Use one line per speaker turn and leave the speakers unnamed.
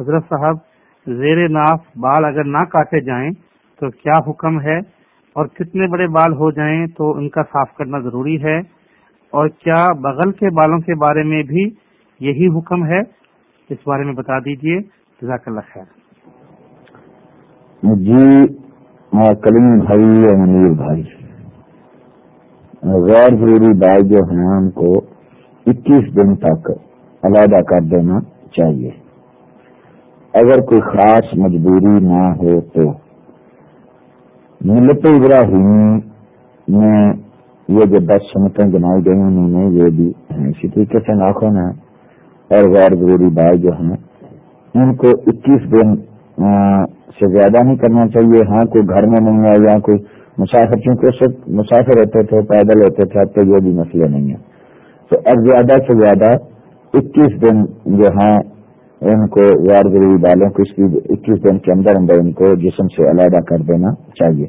حضرت صاحب، زیر ناف بال اگر نہ کاٹے جائیں تو کیا حکم ہے؟ اور کتنے بڑے بال ہو جائیں تو ان کا صاف کرنا ضروری ہے؟ اور کیا بغل کے بالوں کے بارے میں بھی یہی حکم ہے؟ اس بارے میں بتا دیجیے۔ جزاک اللہ خیر۔
جی کلیم بھائی اور منیر بھائی، غیر ضروری بال جو ہیں ان کو اکیس دن تک علیحدہ کر دینا چاہیے۔ اگر کوئی خاص مجبوری نہ ہو تو۔ ملت ابراہیم میں یہ جو دس سنتیں بنائی گئی انہوں نے یہ بھی اسی طریقے سے ناخن ہیں اور غیر ضروری بات جو ہیں، ان کو اکیس دن سے زیادہ نہیں کرنا چاہیے۔ ہاں کوئی گھر میں نہیں ہے یا کوئی مسافر، چونکہ مسافر ہوتے تھے، پیدل ہوتے تھے، اب تو یہ بھی مسئلہ نہیں ہے۔ تو اب زیادہ سے زیادہ اکیس دن جو ہیں ان کو غیر ضروری بالوں کو اس کی اکیس دن کے اندر اندر ان کو جسم سے علیحدہ کر دینا چاہیے۔